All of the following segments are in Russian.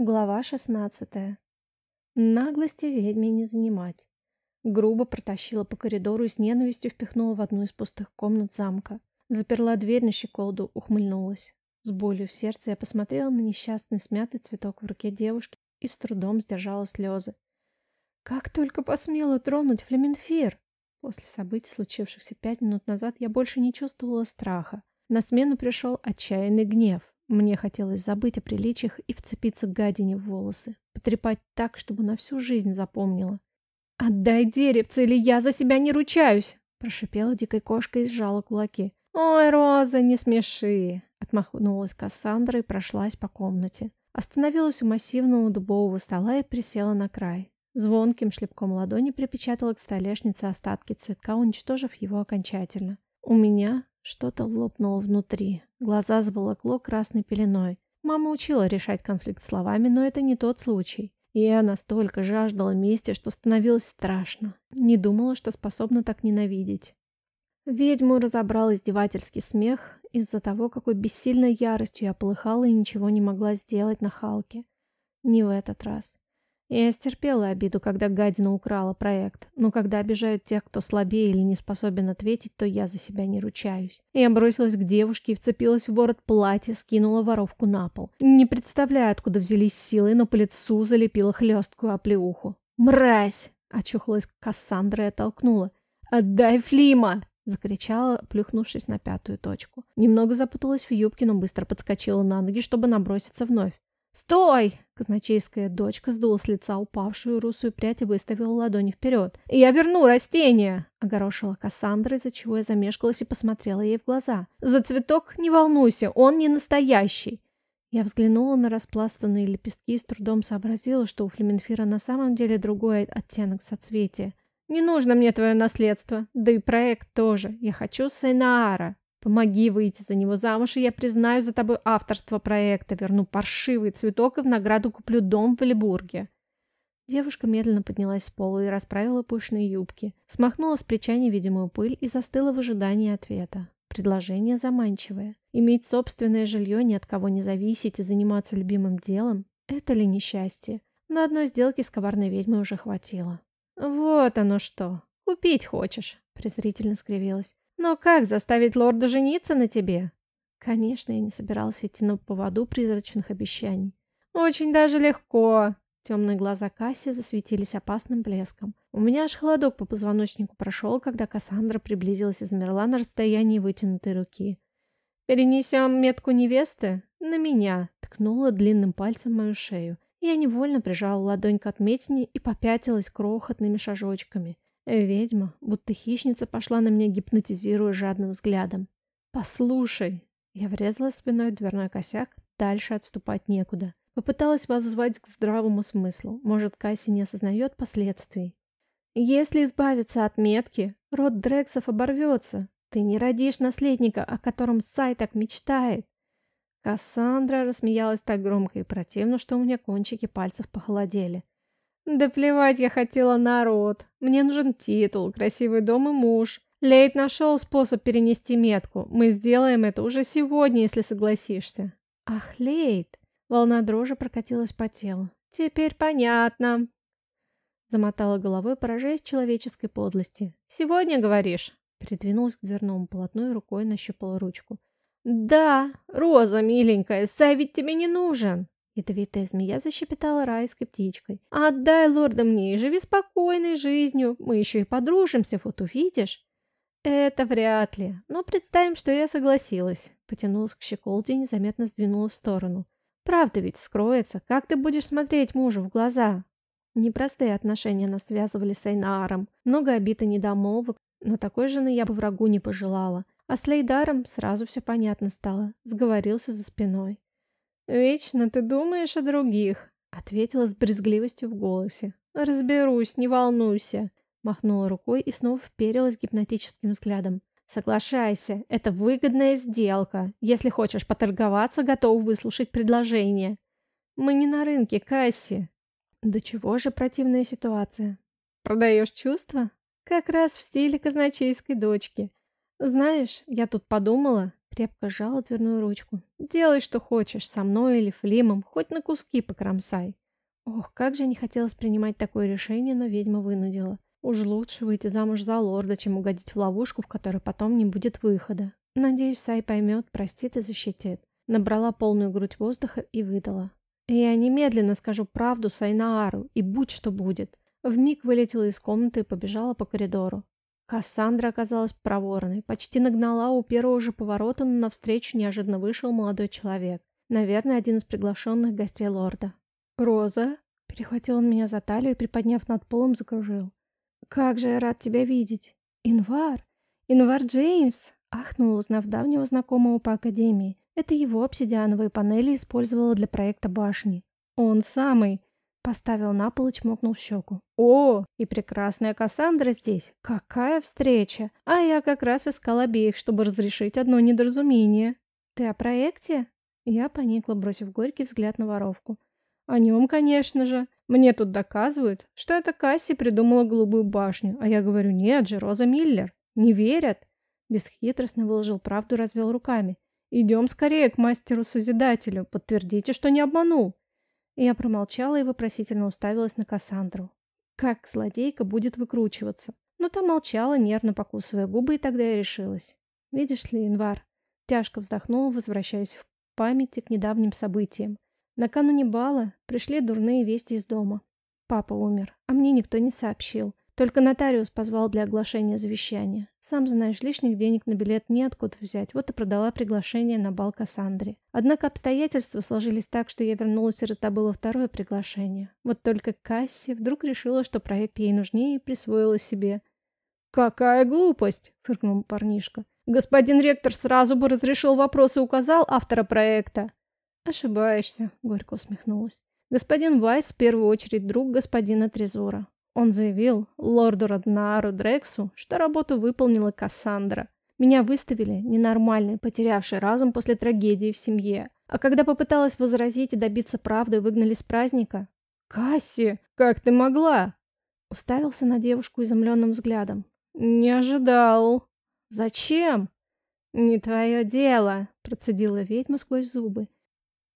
Глава 16. Наглости ведьме не занимать. Грубо протащила по коридору и с ненавистью впихнула в одну из пустых комнат замка. Заперла дверь на щеколду, ухмыльнулась. С болью в сердце я посмотрела на несчастный смятый цветок в руке девушки и с трудом сдержала слезы. Как только посмела тронуть Флеменфир! После событий, случившихся пять минут назад, я больше не чувствовала страха. На смену пришел отчаянный гнев. Мне хотелось забыть о приличиях и вцепиться гадине в волосы, потрепать так, чтобы на всю жизнь запомнила. «Отдай деревце, или я за себя не ручаюсь!» Прошипела дикой кошкой и сжала кулаки. «Ой, Роза, не смеши!» Отмахнулась Кассандра и прошлась по комнате. Остановилась у массивного дубового стола и присела на край. Звонким шлепком ладони припечатала к столешнице остатки цветка, уничтожив его окончательно. У меня что-то лопнуло внутри. Глаза заволокло красной пеленой. Мама учила решать конфликт словами, но это не тот случай. И я настолько жаждала мести, что становилось страшно. Не думала, что способна так ненавидеть. Ведьму разобрал издевательский смех из-за того, какой бессильной яростью я полыхала и ничего не могла сделать на Халке. Не в этот раз. Я стерпела обиду, когда гадина украла проект, но когда обижают тех, кто слабее или не способен ответить, то я за себя не ручаюсь. Я бросилась к девушке и вцепилась в ворот платья, скинула воровку на пол. Не представляю, откуда взялись силы, но по лицу залепила хлесткую оплеуху. «Мразь!» — очухалась Кассандра и оттолкнула. «Отдай Флима!» — закричала, плюхнувшись на пятую точку. Немного запуталась в юбке, но быстро подскочила на ноги, чтобы наброситься вновь. «Стой!» Казначейская дочка сдула с лица упавшую русую прядь и выставила ладони вперед. «Я верну растение!» — огорошила Кассандра, из-за чего я замешкалась и посмотрела ей в глаза. «За цветок не волнуйся, он не настоящий!» Я взглянула на распластанные лепестки и с трудом сообразила, что у Флеменфира на самом деле другой оттенок соцветия. «Не нужно мне твое наследство, да и проект тоже. Я хочу Сайнаара!» Помоги выйти за него замуж, и я признаю за тобой авторство проекта, верну паршивый цветок и в награду куплю дом в Велибурге. Девушка медленно поднялась с пола и расправила пышные юбки, смахнула с плеча невидимую пыль и застыла в ожидании ответа. Предложение заманчивое. Иметь собственное жилье, ни от кого не зависеть и заниматься любимым делом – это ли несчастье? На одной сделке с коварной ведьмой уже хватило. «Вот оно что! Купить хочешь!» – презрительно скривилась. Но как заставить лорда жениться на тебе? Конечно, я не собирался идти на поводу призрачных обещаний. Очень даже легко. Темные глаза Касси засветились опасным блеском. У меня аж холодок по позвоночнику прошел, когда Кассандра приблизилась и замерла на расстоянии вытянутой руки. «Перенесем метку невесты на меня», — ткнула длинным пальцем мою шею. Я невольно прижала ладонь к отметине и попятилась крохотными шажочками. Ведьма, будто хищница, пошла на меня, гипнотизируя жадным взглядом. «Послушай!» Я врезала спиной в дверной косяк, дальше отступать некуда. Попыталась воззвать к здравому смыслу. Может, Касси не осознает последствий. «Если избавиться от метки, род Дрексов оборвется. Ты не родишь наследника, о котором Сай так мечтает». Кассандра рассмеялась так громко и противно, что у меня кончики пальцев похолодели. Да плевать я хотела народ. Мне нужен титул, красивый дом и муж. Лейт нашел способ перенести метку. Мы сделаем это уже сегодня, если согласишься. Ах, Лейт. Волна дрожи прокатилась по телу. Теперь понятно. Замотала головой, поражаясь человеческой подлости. «Сегодня, говоришь?» Придвинулась к дверному полотну и рукой нащупала ручку. «Да, Роза, миленькая, Сай ведь тебе не нужен!» Ядовитая змея защепетала райской птичкой. «Отдай лорда мне и живи спокойной жизнью. Мы еще и подружимся, вот увидишь». «Это вряд ли. Но представим, что я согласилась». Потянулась к щеколде и незаметно сдвинула в сторону. «Правда ведь скроется. Как ты будешь смотреть мужу в глаза?» Непростые отношения нас связывали с Айнааром. Много обид и недомолвок, но такой жены я бы врагу не пожелала. А с Лейдаром сразу все понятно стало. Сговорился за спиной. «Вечно ты думаешь о других», — ответила с брезгливостью в голосе. «Разберусь, не волнуйся», — махнула рукой и снова вперилась гипнотическим взглядом. «Соглашайся, это выгодная сделка. Если хочешь поторговаться, готов выслушать предложение». «Мы не на рынке, Касси». «Да чего же противная ситуация?» «Продаешь чувства?» «Как раз в стиле казначейской дочки. Знаешь, я тут подумала, Крепко сжала дверную ручку. «Делай, что хочешь, со мной или Флимом, хоть на куски покромсай». Ох, как же не хотелось принимать такое решение, но ведьма вынудила. Уж лучше выйти замуж за лорда, чем угодить в ловушку, в которой потом не будет выхода. Надеюсь, Сай поймет, простит и защитит. Набрала полную грудь воздуха и выдала. Я немедленно скажу правду Сайнаару, и будь что будет. Вмиг вылетела из комнаты и побежала по коридору. Кассандра оказалась проворной, почти нагнала у первого же поворота, но навстречу неожиданно вышел молодой человек. Наверное, один из приглашенных гостей лорда. «Роза?» – перехватил он меня за талию и, приподняв над полом, закружил. «Как же я рад тебя видеть!» «Инвар! Инвар Джеймс!» – ахнула, узнав давнего знакомого по академии. Это его обсидиановые панели использовала для проекта башни. «Он самый!» Поставил на пол и чмокнул в щеку. «О, и прекрасная Кассандра здесь! Какая встреча! А я как раз искал обеих, чтобы разрешить одно недоразумение. Ты о проекте?» Я поникла, бросив горький взгляд на воровку. «О нем, конечно же. Мне тут доказывают, что это Касси придумала голубую башню, а я говорю, нет же, Роза Миллер. Не верят!» Бесхитростно выложил правду, развел руками. «Идем скорее к мастеру-созидателю, подтвердите, что не обманул». Я промолчала и вопросительно уставилась на Кассандру. Как злодейка будет выкручиваться? Но та молчала, нервно покусывая губы, и тогда я решилась. Видишь ли, Инвар, тяжко вздохнула, возвращаясь в памяти к недавним событиям. Накануне бала пришли дурные вести из дома. Папа умер, а мне никто не сообщил. Только нотариус позвал для оглашения завещания. Сам знаешь, лишних денег на билет неоткуда взять, вот и продала приглашение на бал Кассандре. Однако обстоятельства сложились так, что я вернулась и раздобыла второе приглашение. Вот только Касси вдруг решила, что проект ей нужнее и присвоила себе. «Какая глупость!» — фыркнул парнишка. «Господин ректор сразу бы разрешил вопрос и указал автора проекта». «Ошибаешься», — горько усмехнулась. «Господин Вайс в первую очередь друг господина Трезора. Он заявил лорду Раднаару Дрексу, что работу выполнила Кассандра. Меня выставили ненормальной, потерявшей разум после трагедии в семье. А когда попыталась возразить и добиться правды, выгнали с праздника. «Касси, как ты могла?» Уставился на девушку изумленным взглядом. «Не ожидал». «Зачем?» «Не твое дело», — процедила ведьма сквозь зубы.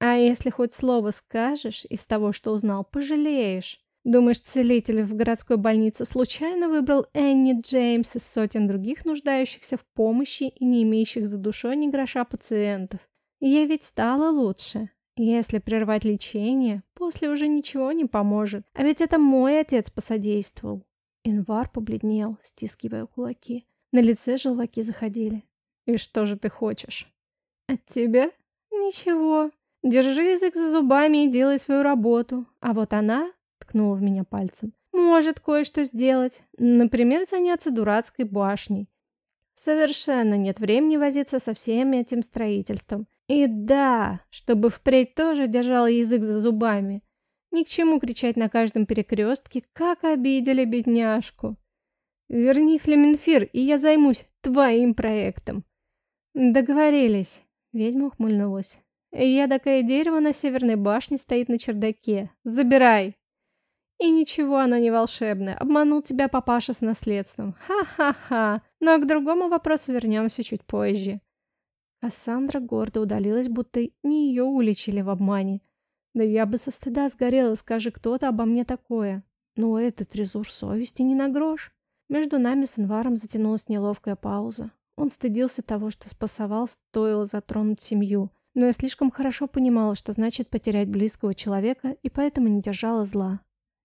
«А если хоть слово скажешь из того, что узнал, пожалеешь. Думаешь, целитель в городской больнице случайно выбрал Энни Джеймс из сотен других нуждающихся в помощи и не имеющих за душой ни гроша пациентов? Ей ведь стало лучше. Если прервать лечение, после уже ничего не поможет. А ведь это мой отец посодействовал. Инвар побледнел, стискивая кулаки. На лице желваки заходили. «И что же ты хочешь?» «От тебя? Ничего. Держи язык за зубами и делай свою работу. А вот она ткнула в меня пальцем. Может кое-что сделать. Например, заняться дурацкой башней. Совершенно нет времени возиться со всем этим строительством. И да, чтобы впредь тоже держала язык за зубами. Ни к чему кричать на каждом перекрестке, как обидели бедняжку. Верни Флеменфир, и я займусь твоим проектом. Договорились. Ведьма ухмыльнулась. Ядокое дерево на северной башне стоит на чердаке. Забирай. И ничего оно не волшебное. Обманул тебя папаша с наследством. Ха-ха-ха. Но к другому вопросу вернемся чуть позже. Кассандра гордо удалилась, будто не ее уличили в обмане. Да я бы со стыда сгорела, скажи кто-то обо мне такое. Но этот резур совести не на грош. Между нами с Инваром затянулась неловкая пауза. Он стыдился того, что спасовал, стоило затронуть семью. Но я слишком хорошо понимала, что значит потерять близкого человека, и поэтому не держала зла.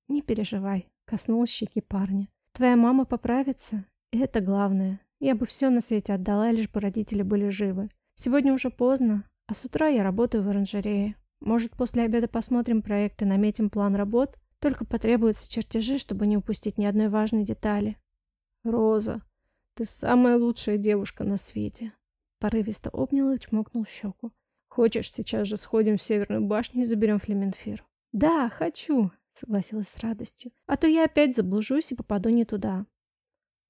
«Не переживай», — коснулась щеки парня. «Твоя мама поправится, и это главное. Я бы все на свете отдала, лишь бы родители были живы. Сегодня уже поздно, а с утра я работаю в оранжерее. Может, после обеда посмотрим проект и наметим план работ? Только потребуются чертежи, чтобы не упустить ни одной важной детали». «Роза, ты самая лучшая девушка на свете», — порывисто обнял и чмокнул щеку. «Хочешь, сейчас же сходим в Северную башню и заберем Флеменфир?» «Да, хочу», согласилась с радостью. А то я опять заблужусь и попаду не туда.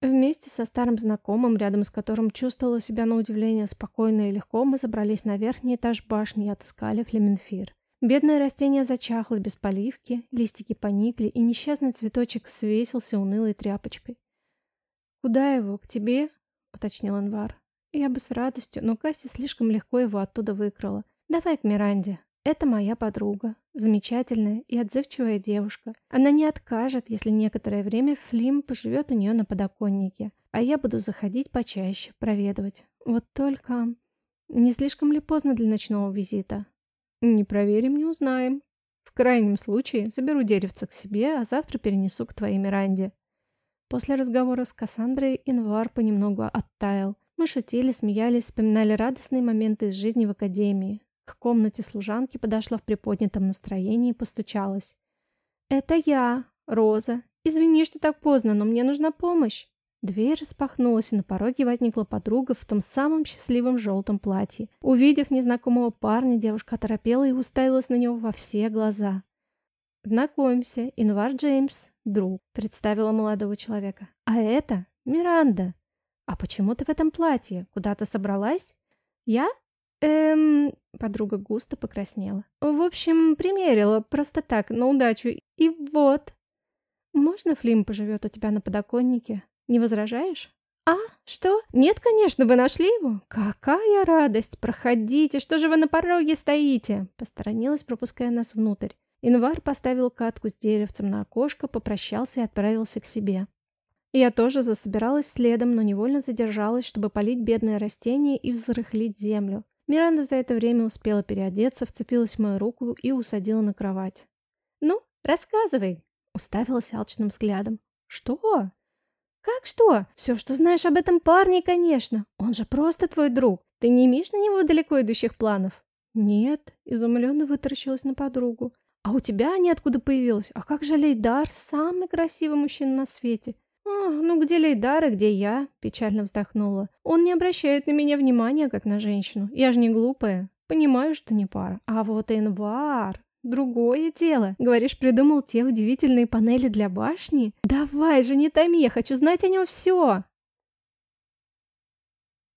Вместе со старым знакомым, рядом с которым чувствовала себя на удивление спокойно и легко, мы забрались на верхний этаж башни и отыскали флеменфир. Бедное растение зачахло без поливки, листики поникли, и несчастный цветочек свесился унылой тряпочкой. «Куда его? К тебе?» — уточнил Анвар. Я бы с радостью, но Касси слишком легко его оттуда выкрала. Давай к Миранде. Это моя подруга. Замечательная и отзывчивая девушка. Она не откажет, если некоторое время Флим поживет у нее на подоконнике. А я буду заходить почаще, проведывать. Вот только... Не слишком ли поздно для ночного визита? Не проверим, не узнаем. В крайнем случае, заберу деревце к себе, а завтра перенесу к твоей Миранде. После разговора с Кассандрой Инвар понемногу оттаял. Мы шутили, смеялись, вспоминали радостные моменты из жизни в академии. К комнате служанки подошла в приподнятом настроении и постучалась. «Это я, Роза. Извини, что так поздно, но мне нужна помощь». Дверь распахнулась, и на пороге возникла подруга в том самом счастливом желтом платье. Увидев незнакомого парня, девушка оторопела и уставилась на него во все глаза. «Знакомься, Инвар Джеймс, друг», — представила молодого человека. «А это Миранда». «А почему ты в этом платье? Куда-то собралась?» «Я? Эм...» Подруга густо покраснела. «В общем, примерила, просто так, на удачу. И вот...» «Можно Флим поживет у тебя на подоконнике?» Не возражаешь? А? Что? Нет, конечно, вы нашли его? Какая радость! Проходите, что же вы на пороге стоите? Посторонилась, пропуская нас внутрь. Инвар поставил катку с деревцем на окошко, попрощался и отправился к себе. Я тоже засобиралась следом, но невольно задержалась, чтобы полить бедное растение и взрыхлить землю. Миранда за это время успела переодеться, вцепилась в мою руку и усадила на кровать. «Ну, рассказывай!» — уставилась алчным взглядом. «Что?» «Как что? Все, что знаешь об этом парне, конечно. Он же просто твой друг. Ты не имеешь на него далеко идущих планов?» «Нет», — изумленно вытаращилась на подругу. «А у тебя они откуда появилась? А как же Лейдар, самый красивый мужчина на свете?» «А, ну где Лейдар и где я?» – печально вздохнула. «Он не обращает на меня внимания, как на женщину. Я же не глупая. Понимаю, что не пара. А вот Инвар...» Другое дело. Говоришь, придумал те удивительные панели для башни? Давай же, не томи, я хочу знать о нем все.